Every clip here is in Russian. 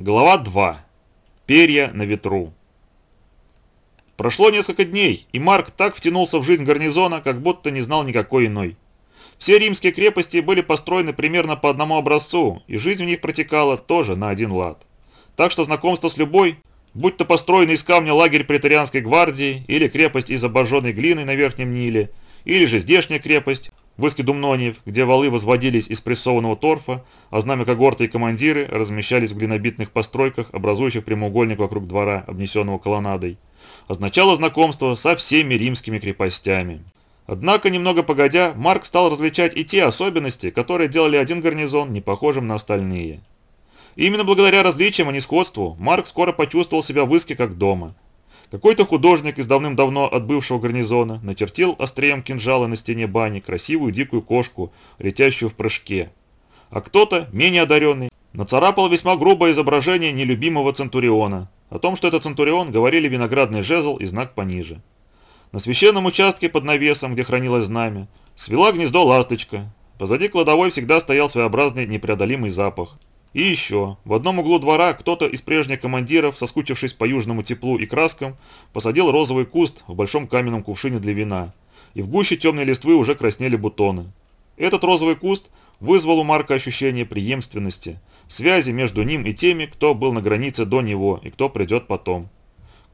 Глава 2. Перья на ветру. Прошло несколько дней, и Марк так втянулся в жизнь гарнизона, как будто не знал никакой иной. Все римские крепости были построены примерно по одному образцу, и жизнь в них протекала тоже на один лад. Так что знакомство с любой, будь то построенный из камня лагерь претарианской гвардии, или крепость из обожженной глины на Верхнем Ниле, или же здешняя крепость, в Искидумнониев, где валы возводились из прессованного торфа, а знамя когорты и командиры размещались в глинобитных постройках, образующих прямоугольник вокруг двора, обнесенного колоннадой, означало знакомство со всеми римскими крепостями. Однако, немного погодя, Марк стал различать и те особенности, которые делали один гарнизон не похожим на остальные. И именно благодаря различиям, а не сходству, Марк скоро почувствовал себя в Иске как дома – какой-то художник из давным-давно отбывшего гарнизона начертил острием кинжала на стене бани красивую дикую кошку, летящую в прыжке. А кто-то, менее одаренный, нацарапал весьма грубое изображение нелюбимого Центуриона. О том, что это Центурион, говорили виноградный жезл и знак пониже. На священном участке под навесом, где хранилось знамя, свела гнездо ласточка. Позади кладовой всегда стоял своеобразный непреодолимый запах. И еще, в одном углу двора кто-то из прежних командиров, соскучившись по южному теплу и краскам, посадил розовый куст в большом каменном кувшине для вина, и в гуще темной листвы уже краснели бутоны. Этот розовый куст вызвал у Марка ощущение преемственности, связи между ним и теми, кто был на границе до него и кто придет потом.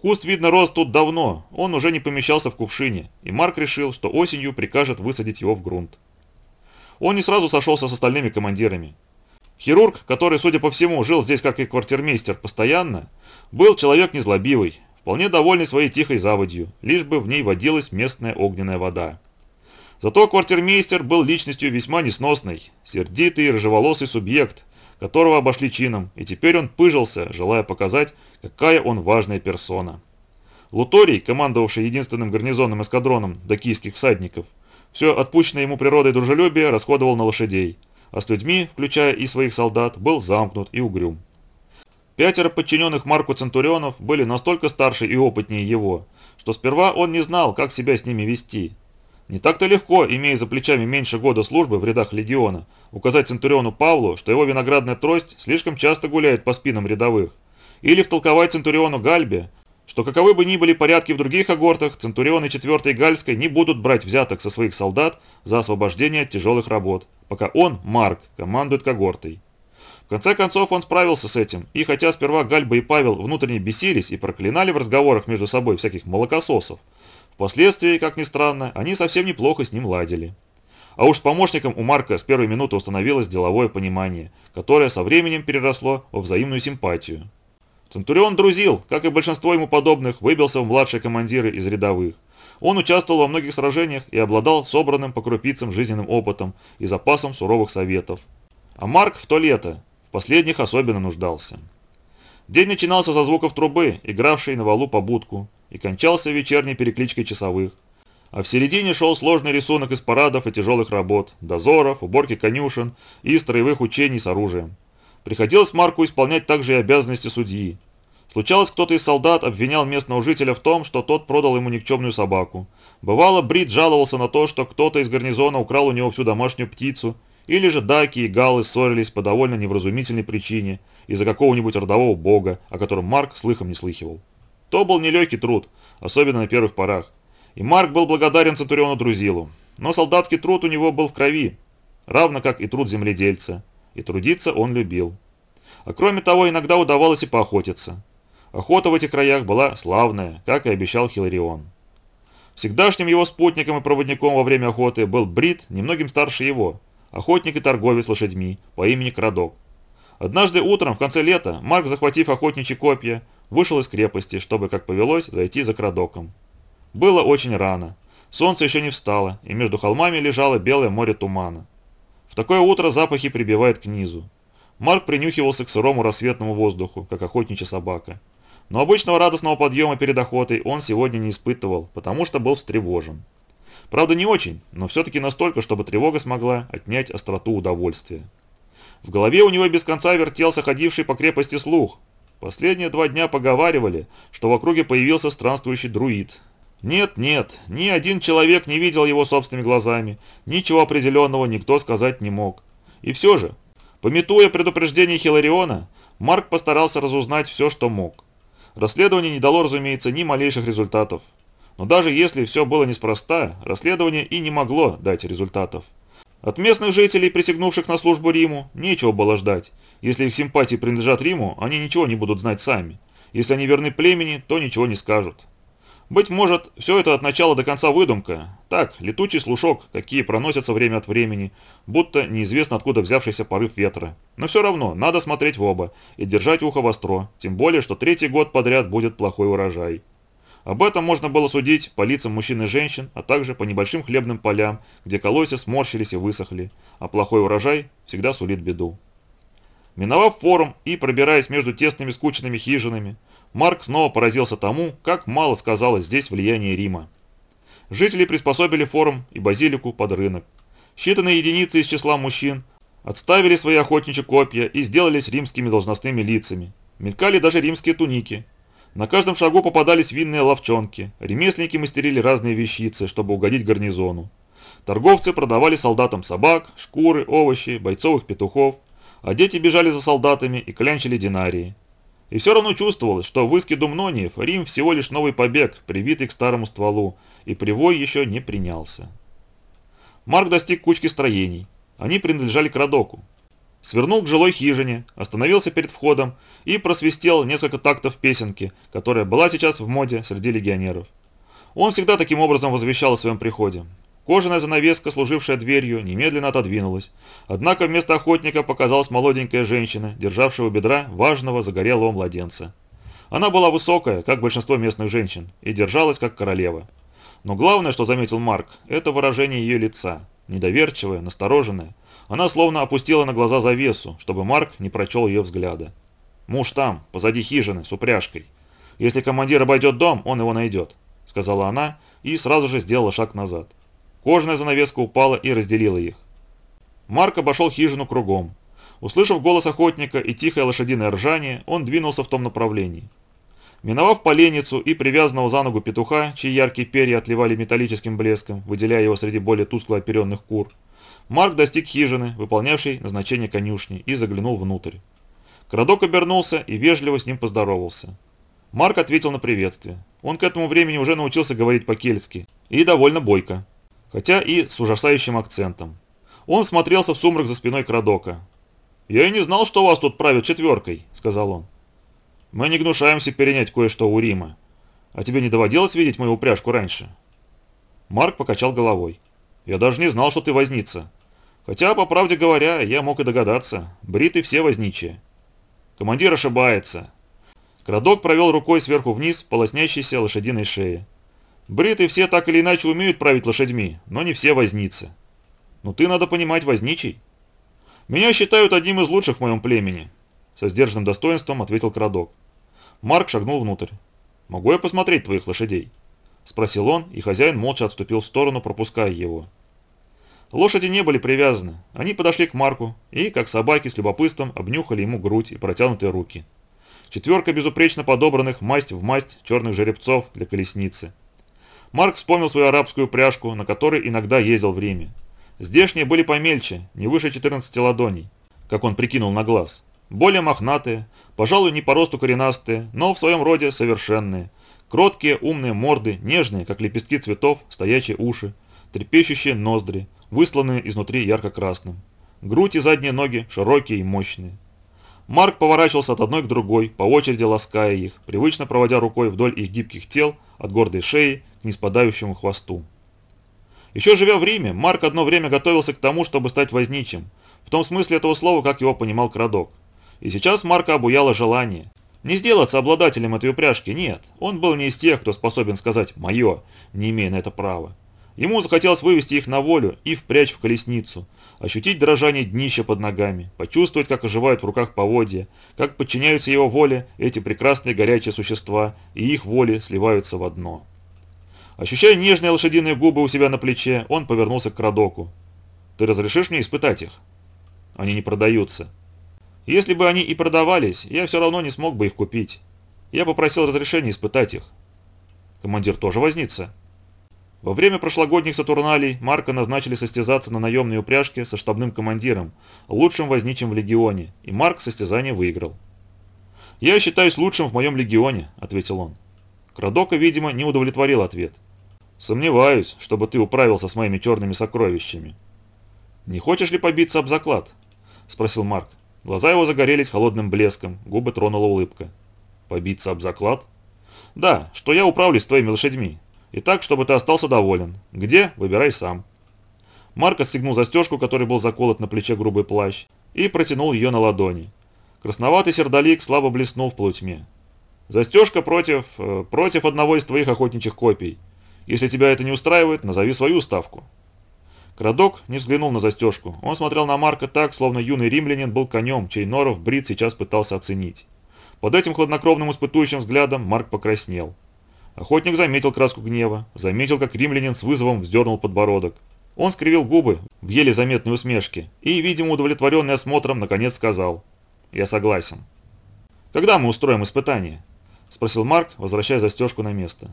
Куст, видно, рос тут давно, он уже не помещался в кувшине, и Марк решил, что осенью прикажет высадить его в грунт. Он не сразу сошелся с остальными командирами. Хирург, который, судя по всему, жил здесь как и квартирмейстер постоянно, был человек незлобивый, вполне довольный своей тихой заводью, лишь бы в ней водилась местная огненная вода. Зато квартирмейстер был личностью весьма несносной, сердитый и рыжеволосый субъект, которого обошли чином, и теперь он пыжился, желая показать, какая он важная персона. Луторий, командовавший единственным гарнизонным эскадроном докийских всадников, все отпущенное ему природой дружелюбие расходовал на лошадей – а с людьми, включая и своих солдат, был замкнут и угрюм. Пятеро подчиненных Марку Центурионов были настолько старше и опытнее его, что сперва он не знал, как себя с ними вести. Не так-то легко, имея за плечами меньше года службы в рядах легиона, указать Центуриону Павлу, что его виноградная трость слишком часто гуляет по спинам рядовых, или втолковать Центуриону Гальбе, что каковы бы ни были порядки в других агортах, Центурионы 4 Гальской не будут брать взяток со своих солдат за освобождение от тяжелых работ, пока он, Марк, командует когортой. В конце концов он справился с этим, и хотя сперва Гальба и Павел внутренне бесились и проклинали в разговорах между собой всяких молокососов, впоследствии, как ни странно, они совсем неплохо с ним ладили. А уж с помощником у Марка с первой минуты установилось деловое понимание, которое со временем переросло во взаимную симпатию. Центурион друзил, как и большинство ему подобных, выбился в младшие командиры из рядовых. Он участвовал во многих сражениях и обладал собранным по крупицам жизненным опытом и запасом суровых советов. А Марк в то лето, в последних особенно нуждался. День начинался со звуков трубы, игравшей на валу побудку, и кончался вечерней перекличкой часовых. А в середине шел сложный рисунок из парадов и тяжелых работ, дозоров, уборки конюшен и строевых учений с оружием. Приходилось Марку исполнять также и обязанности судьи, Случалось, кто-то из солдат обвинял местного жителя в том, что тот продал ему никчемную собаку. Бывало, Брит жаловался на то, что кто-то из гарнизона украл у него всю домашнюю птицу, или же даки и галы ссорились по довольно невразумительной причине из-за какого-нибудь родового бога, о котором Марк слыхом не слыхивал. То был нелегкий труд, особенно на первых порах. И Марк был благодарен Центуриону Друзилу. Но солдатский труд у него был в крови, равно как и труд земледельца. И трудиться он любил. А кроме того, иногда удавалось и поохотиться. Охота в этих краях была славная, как и обещал Хиларион. Всегдашним его спутником и проводником во время охоты был Брит, немногим старше его, охотник и торговец лошадьми по имени Крадок. Однажды утром в конце лета Марк, захватив охотничьи копья, вышел из крепости, чтобы, как повелось, зайти за Крадоком. Было очень рано. Солнце еще не встало, и между холмами лежало белое море тумана. В такое утро запахи прибивают к низу. Марк принюхивался к сырому рассветному воздуху, как охотничья собака. Но обычного радостного подъема перед охотой он сегодня не испытывал, потому что был встревожен. Правда не очень, но все-таки настолько, чтобы тревога смогла отнять остроту удовольствия. В голове у него без конца вертелся ходивший по крепости слух. Последние два дня поговаривали, что в округе появился странствующий друид. Нет, нет, ни один человек не видел его собственными глазами, ничего определенного никто сказать не мог. И все же, пометуя предупреждение Хилариона, Марк постарался разузнать все, что мог. Расследование не дало, разумеется, ни малейших результатов. Но даже если все было неспроста, расследование и не могло дать результатов. От местных жителей, присягнувших на службу Риму, нечего было ждать. Если их симпатии принадлежат Риму, они ничего не будут знать сами. Если они верны племени, то ничего не скажут. Быть может, все это от начала до конца выдумка. Так, летучий слушок, какие проносятся время от времени, будто неизвестно откуда взявшийся порыв ветра. Но все равно, надо смотреть в оба и держать ухо востро, тем более, что третий год подряд будет плохой урожай. Об этом можно было судить по лицам мужчин и женщин, а также по небольшим хлебным полям, где колосья сморщились и высохли, а плохой урожай всегда сулит беду. Миновав форум и пробираясь между тесными скучными хижинами, Марк снова поразился тому, как мало сказалось здесь влияние Рима. Жители приспособили форум и базилику под рынок. Считанные единицы из числа мужчин отставили свои охотничьи копья и сделались римскими должностными лицами. Мелькали даже римские туники, на каждом шагу попадались винные ловчонки, ремесленники мастерили разные вещицы, чтобы угодить гарнизону. Торговцы продавали солдатам собак, шкуры, овощи, бойцовых петухов, а дети бежали за солдатами и клянчили динарии. И все равно чувствовалось, что в иске Думнониев Рим всего лишь новый побег, привитый к старому стволу, и привой еще не принялся. Марк достиг кучки строений. Они принадлежали к Радоку. Свернул к жилой хижине, остановился перед входом и просвистел несколько тактов песенки, которая была сейчас в моде среди легионеров. Он всегда таким образом возвещал о своем приходе. Кожаная занавеска, служившая дверью, немедленно отодвинулась. Однако вместо охотника показалась молоденькая женщина, державшая у бедра важного загорелого младенца. Она была высокая, как большинство местных женщин, и держалась как королева. Но главное, что заметил Марк, это выражение ее лица. Недоверчивое, настороженное. Она словно опустила на глаза завесу, чтобы Марк не прочел ее взгляда. Муж там, позади хижины, с упряжкой. Если командир обойдет дом, он его найдет», — сказала она и сразу же сделала шаг назад. Кожаная занавеска упала и разделила их. Марк обошел хижину кругом. Услышав голос охотника и тихое лошадиное ржание, он двинулся в том направлении. Миновав поленницу и привязанного за ногу петуха, чьи яркие перья отливали металлическим блеском, выделяя его среди более тускло оперенных кур, Марк достиг хижины, выполнявшей назначение конюшни, и заглянул внутрь. Крадок обернулся и вежливо с ним поздоровался. Марк ответил на приветствие. Он к этому времени уже научился говорить по-кельтски. И довольно бойко. Хотя и с ужасающим акцентом. Он смотрелся в сумрак за спиной Крадока. «Я и не знал, что вас тут правят четверкой», — сказал он. «Мы не гнушаемся перенять кое-что у Рима. А тебе не доводилось видеть мою упряжку раньше?» Марк покачал головой. «Я даже не знал, что ты возница. Хотя, по правде говоря, я мог и догадаться. Бриты все возничие. Командир ошибается. Крадок провел рукой сверху вниз по лоснящейся лошадиной шее. Бриты все так или иначе умеют править лошадьми, но не все возницы. Но ты, надо понимать, возничий. Меня считают одним из лучших в моем племени. Со сдержанным достоинством ответил Крадок. Марк шагнул внутрь. «Могу я посмотреть твоих лошадей?» Спросил он, и хозяин молча отступил в сторону, пропуская его. Лошади не были привязаны. Они подошли к Марку и, как собаки с любопытством, обнюхали ему грудь и протянутые руки. Четверка безупречно подобранных масть в масть черных жеребцов для колесницы. Марк вспомнил свою арабскую пряжку, на которой иногда ездил в Риме. Здешние были помельче, не выше 14 ладоней, как он прикинул на глаз. Более мохнатые, пожалуй, не по росту коренастые, но в своем роде совершенные. Кроткие, умные морды, нежные, как лепестки цветов, стоячие уши, трепещущие ноздри, высланные изнутри ярко-красным. Грудь и задние ноги широкие и мощные. Марк поворачивался от одной к другой, по очереди лаская их, привычно проводя рукой вдоль их гибких тел, от гордой шеи неспадающему хвосту. Еще живя в Риме, Марк одно время готовился к тому, чтобы стать возничим, в том смысле этого слова, как его понимал Крадок. И сейчас Марка обуяло желание. Не сделаться обладателем этой упряжки, нет. Он был не из тех, кто способен сказать «моё», не имея на это права. Ему захотелось вывести их на волю и впрячь в колесницу, ощутить дрожание днища под ногами, почувствовать, как оживают в руках поводья, как подчиняются его воле эти прекрасные горячие существа, и их воли сливаются в одно. Ощущая нежные лошадиные губы у себя на плече, он повернулся к Крадоку. «Ты разрешишь мне испытать их?» «Они не продаются». «Если бы они и продавались, я все равно не смог бы их купить. Я попросил разрешения испытать их». «Командир тоже вознится?» Во время прошлогодних Сатурналей Марка назначили состязаться на наемной упряжке со штабным командиром, лучшим возничим в легионе, и Марк состязание выиграл. «Я считаюсь лучшим в моем легионе», — ответил он. Крадока, видимо, не удовлетворил ответ. «Сомневаюсь, чтобы ты управился с моими черными сокровищами». «Не хочешь ли побиться об заклад?» — спросил Марк. Глаза его загорелись холодным блеском, губы тронула улыбка. «Побиться об заклад?» «Да, что я управлюсь с твоими лошадьми. И так, чтобы ты остался доволен. Где? Выбирай сам». Марк отстегнул застежку, который был заколот на плече грубый плащ, и протянул ее на ладони. Красноватый сердолик слабо блеснул в полутьме. «Застежка против... Э, против одного из твоих охотничьих копий. Если тебя это не устраивает, назови свою ставку». Крадок не взглянул на застежку. Он смотрел на Марка так, словно юный римлянин был конем, чей норов Брит сейчас пытался оценить. Под этим хладнокровным испытующим взглядом Марк покраснел. Охотник заметил краску гнева, заметил, как римлянин с вызовом вздернул подбородок. Он скривил губы в еле заметной усмешке и, видимо удовлетворенный осмотром, наконец сказал «Я согласен». «Когда мы устроим испытание?» – спросил Марк, возвращая застежку на место.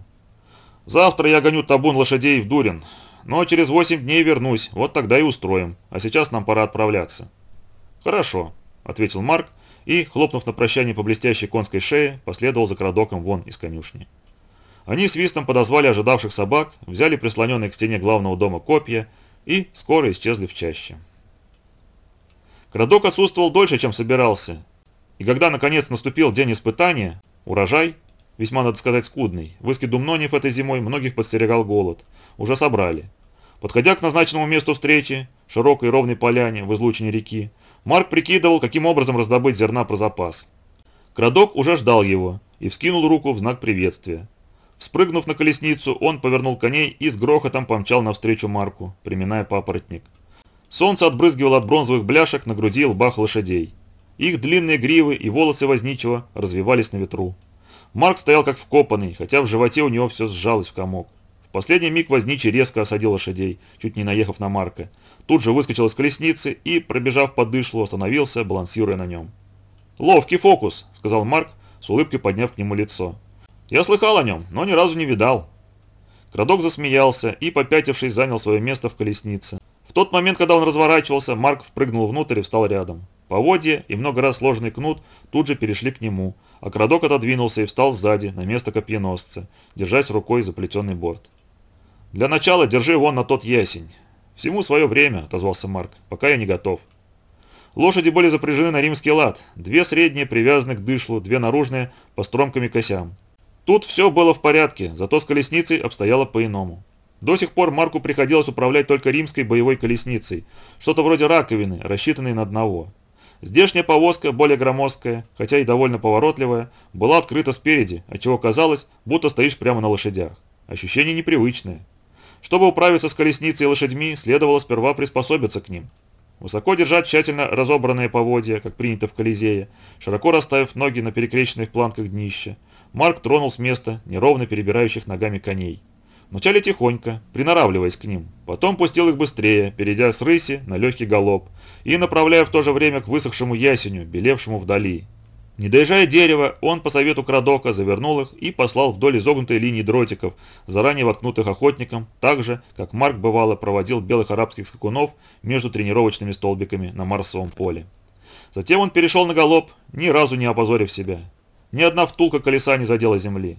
«Завтра я гоню табун лошадей в Дурин, но через 8 дней вернусь, вот тогда и устроим, а сейчас нам пора отправляться». «Хорошо», – ответил Марк и, хлопнув на прощание по блестящей конской шее, последовал за крадоком вон из конюшни. Они свистом подозвали ожидавших собак, взяли прислоненные к стене главного дома копья и скоро исчезли в чаще. Крадок отсутствовал дольше, чем собирался, и когда наконец наступил день испытания, урожай, весьма, надо сказать, скудный, в Искидумнонев этой зимой многих подстерегал голод, уже собрали. Подходя к назначенному месту встречи, широкой ровной поляне в излучине реки, Марк прикидывал, каким образом раздобыть зерна про запас. Крадок уже ждал его и вскинул руку в знак приветствия. Спрыгнув на колесницу, он повернул коней и с грохотом помчал навстречу Марку, приминая папоротник. Солнце отбрызгивало от бронзовых бляшек на груди и лбах лошадей. Их длинные гривы и волосы возничего развивались на ветру. Марк стоял как вкопанный, хотя в животе у него все сжалось в комок. В последний миг возничий резко осадил лошадей, чуть не наехав на Марка. Тут же выскочил из колесницы и, пробежав по дышлу, остановился, балансируя на нем. «Ловкий фокус», — сказал Марк, с улыбкой подняв к нему лицо. Я слыхал о нем, но ни разу не видал. Крадок засмеялся и, попятившись, занял свое место в колеснице. В тот момент, когда он разворачивался, Марк впрыгнул внутрь и встал рядом. Поводья и много раз сложный кнут тут же перешли к нему, а Крадок отодвинулся и встал сзади, на место копьеносца, держась рукой за плетеный борт. «Для начала держи вон на тот ясень». «Всему свое время», — отозвался Марк, — «пока я не готов». Лошади были запряжены на римский лад, две средние привязаны к дышлу, две наружные по стромкам и косям. Тут все было в порядке, зато с колесницей обстояло по-иному. До сих пор Марку приходилось управлять только римской боевой колесницей, что-то вроде раковины, рассчитанной на одного. Здешняя повозка, более громоздкая, хотя и довольно поворотливая, была открыта спереди, отчего казалось, будто стоишь прямо на лошадях. Ощущение непривычное. Чтобы управиться с колесницей и лошадьми, следовало сперва приспособиться к ним. Высоко держать тщательно разобранные поводья, как принято в Колизее, широко расставив ноги на перекрещенных планках днища, Марк тронул с места неровно перебирающих ногами коней. Вначале тихонько, приноравливаясь к ним, потом пустил их быстрее, перейдя с рыси на легкий галоп и направляя в то же время к высохшему ясеню, белевшему вдали. Не доезжая дерева, он по совету Крадока завернул их и послал вдоль изогнутой линии дротиков, заранее воткнутых охотником, так же, как Марк бывало проводил белых арабских скакунов между тренировочными столбиками на Марсовом поле. Затем он перешел на галоп, ни разу не опозорив себя. Ни одна втулка колеса не задела земли.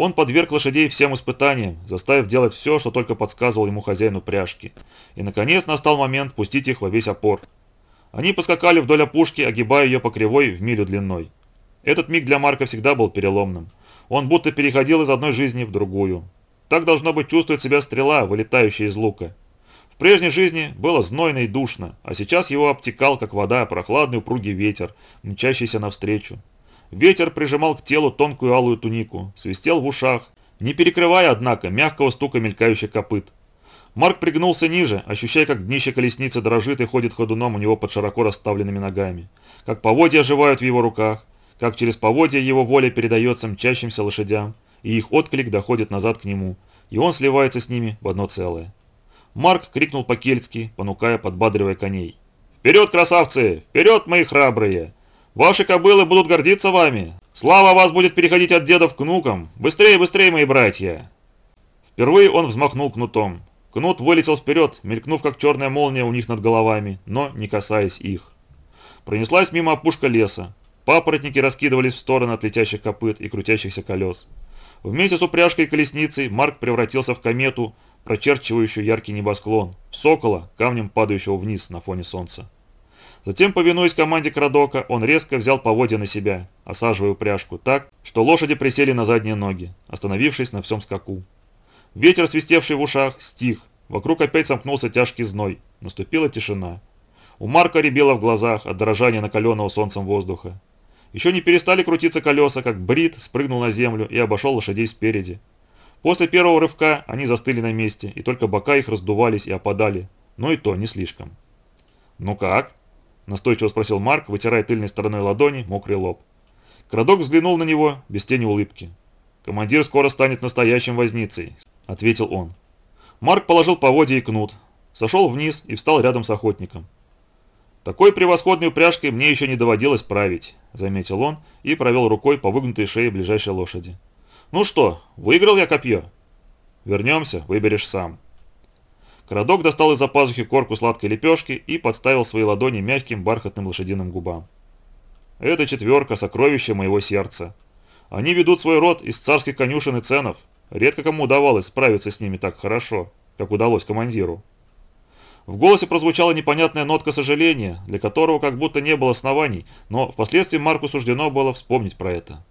Он подверг лошадей всем испытаниям, заставив делать все, что только подсказывал ему хозяин упряжки. И, наконец, настал момент пустить их во весь опор. Они поскакали вдоль опушки, огибая ее по кривой в милю длиной. Этот миг для Марка всегда был переломным. Он будто переходил из одной жизни в другую. Так должно быть чувствует себя стрела, вылетающая из лука. В прежней жизни было знойно и душно, а сейчас его обтекал, как вода, прохладный упругий ветер, мчащийся навстречу. Ветер прижимал к телу тонкую алую тунику, свистел в ушах, не перекрывая, однако, мягкого стука мелькающих копыт. Марк пригнулся ниже, ощущая, как днище колесницы дрожит и ходит ходуном у него под широко расставленными ногами, как поводья оживают в его руках, как через поводья его воля передается мчащимся лошадям, и их отклик доходит назад к нему, и он сливается с ними в одно целое. Марк крикнул по-кельтски, понукая, подбадривая коней. «Вперед, красавцы! Вперед, мои храбрые! Ваши кобылы будут гордиться вами. Слава вас будет переходить от дедов к внукам. Быстрее, быстрее, мои братья!» Впервые он взмахнул кнутом. Кнут вылетел вперед, мелькнув как черная молния у них над головами, но не касаясь их. Пронеслась мимо опушка леса. Папоротники раскидывались в стороны от летящих копыт и крутящихся колес. Вместе с упряжкой и колесницей Марк превратился в комету, прочерчивающую яркий небосклон, в сокола, камнем падающего вниз на фоне солнца. Затем, повинуясь команде Крадока, он резко взял поводья на себя, осаживая упряжку так, что лошади присели на задние ноги, остановившись на всем скаку. Ветер, свистевший в ушах, стих, вокруг опять сомкнулся тяжкий зной, наступила тишина. У Марка рябело в глазах от дрожания накаленного солнцем воздуха. Еще не перестали крутиться колеса, как Брит спрыгнул на землю и обошел лошадей спереди. После первого рывка они застыли на месте, и только бока их раздувались и опадали, но и то не слишком. «Ну как?» – настойчиво спросил Марк, вытирая тыльной стороной ладони мокрый лоб. Крадок взглянул на него без тени улыбки. «Командир скоро станет настоящим возницей», – ответил он. Марк положил поводья и кнут, сошел вниз и встал рядом с охотником. «Такой превосходной упряжкой мне еще не доводилось править», – заметил он и провел рукой по выгнутой шее ближайшей лошади. «Ну что, выиграл я копье?» «Вернемся, выберешь сам». Крадок достал из-за пазухи корку сладкой лепешки и подставил свои ладони мягким бархатным лошадиным губам. «Это четверка, сокровище моего сердца. Они ведут свой род из царских конюшен и ценов. Редко кому удавалось справиться с ними так хорошо, как удалось командиру». В голосе прозвучала непонятная нотка сожаления, для которого как будто не было оснований, но впоследствии Марку суждено было вспомнить про это.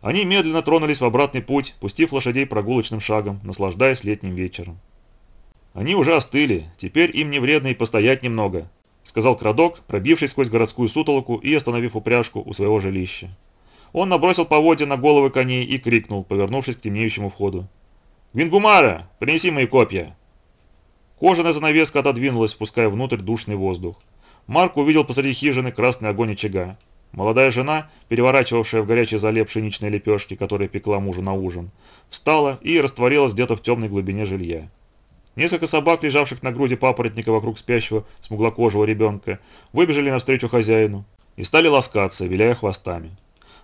Они медленно тронулись в обратный путь, пустив лошадей прогулочным шагом, наслаждаясь летним вечером. «Они уже остыли, теперь им не вредно и постоять немного», сказал Крадок, пробившись сквозь городскую сутолоку и остановив упряжку у своего жилища. Он набросил поводья на головы коней и крикнул, повернувшись к темнеющему входу. «Вингумара, принеси мои копья!» Кожаная занавеска отодвинулась, впуская внутрь душный воздух. Марк увидел посреди хижины красный огонь очага. Молодая жена, переворачивавшая в горячей зале пшеничные лепешки, которые пекла мужу на ужин, встала и растворилась где-то в темной глубине жилья. Несколько собак, лежавших на груди папоротника вокруг спящего смуглокожего ребенка, выбежали навстречу хозяину и стали ласкаться, виляя хвостами.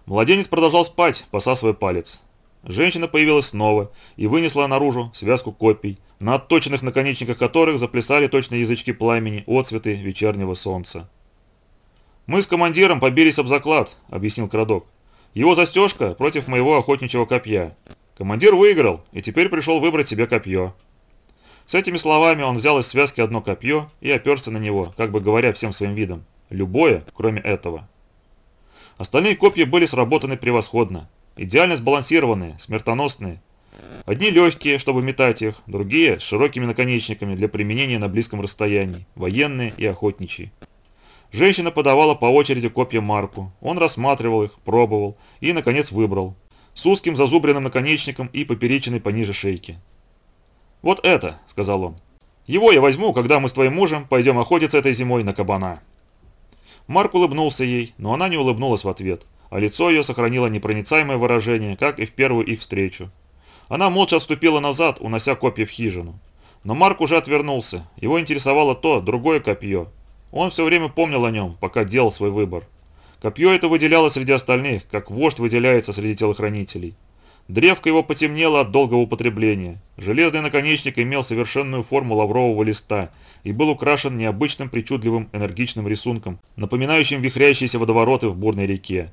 Младенец продолжал спать, посасывая палец. Женщина появилась снова и вынесла наружу связку копий, на отточенных наконечниках которых заплясали точно язычки пламени, отцветы вечернего солнца. «Мы с командиром побились об заклад», — объяснил Крадок. «Его застежка против моего охотничьего копья. Командир выиграл и теперь пришел выбрать себе копье». С этими словами он взял из связки одно копье и оперся на него, как бы говоря всем своим видом. Любое, кроме этого. Остальные копья были сработаны превосходно. Идеально сбалансированные, смертоносные. Одни легкие, чтобы метать их, другие с широкими наконечниками для применения на близком расстоянии, военные и охотничьи. Женщина подавала по очереди копья Марку. Он рассматривал их, пробовал и, наконец, выбрал. С узким зазубренным наконечником и поперечиной пониже шейки. «Вот это», — сказал он. «Его я возьму, когда мы с твоим мужем пойдем охотиться этой зимой на кабана». Марк улыбнулся ей, но она не улыбнулась в ответ, а лицо ее сохранило непроницаемое выражение, как и в первую их встречу. Она молча отступила назад, унося копье в хижину. Но Марк уже отвернулся, его интересовало то, другое копье, он все время помнил о нем, пока делал свой выбор. Копье это выделяло среди остальных, как вождь выделяется среди телохранителей. Древко его потемнело от долгого употребления. Железный наконечник имел совершенную форму лаврового листа и был украшен необычным причудливым энергичным рисунком, напоминающим вихрящиеся водовороты в бурной реке.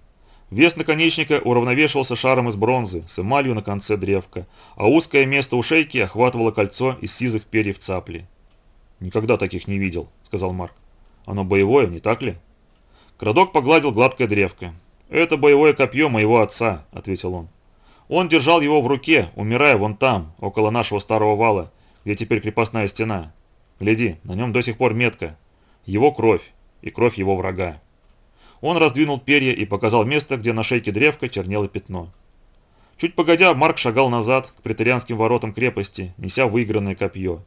Вес наконечника уравновешивался шаром из бронзы с эмалью на конце древка, а узкое место у шейки охватывало кольцо из сизых перьев цапли. «Никогда таких не видел», — сказал Марк. Оно боевое, не так ли?» Крадок погладил гладкое древко. «Это боевое копье моего отца», — ответил он. «Он держал его в руке, умирая вон там, около нашего старого вала, где теперь крепостная стена. Гляди, на нем до сих пор метка. Его кровь и кровь его врага». Он раздвинул перья и показал место, где на шейке древка чернело пятно. Чуть погодя, Марк шагал назад к претарианским воротам крепости, неся выигранное копье.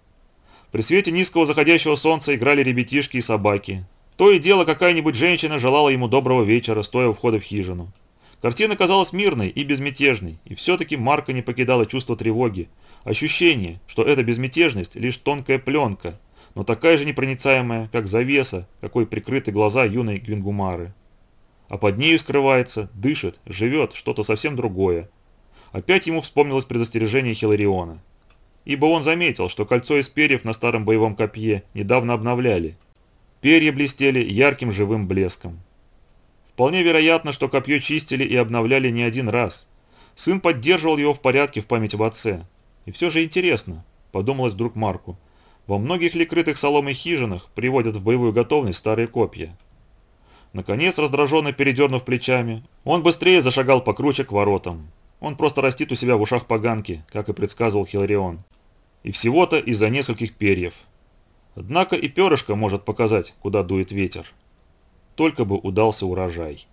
При свете низкого заходящего солнца играли ребятишки и собаки. То и дело какая-нибудь женщина желала ему доброго вечера, стоя у входа в хижину. Картина казалась мирной и безмятежной, и все-таки Марка не покидало чувство тревоги, ощущение, что эта безмятежность лишь тонкая пленка, но такая же непроницаемая, как завеса, какой прикрыты глаза юной Гвингумары. А под нею скрывается, дышит, живет что-то совсем другое. Опять ему вспомнилось предостережение Хилариона ибо он заметил, что кольцо из перьев на старом боевом копье недавно обновляли. Перья блестели ярким живым блеском. Вполне вероятно, что копье чистили и обновляли не один раз. Сын поддерживал его в порядке в память об отце. И все же интересно, подумалось вдруг Марку, во многих ли крытых соломой хижинах приводят в боевую готовность старые копья. Наконец, раздраженно передернув плечами, он быстрее зашагал по круче к воротам. Он просто растит у себя в ушах поганки, как и предсказывал Хиларион. И всего-то из-за нескольких перьев. Однако и перышко может показать, куда дует ветер. Только бы удался урожай.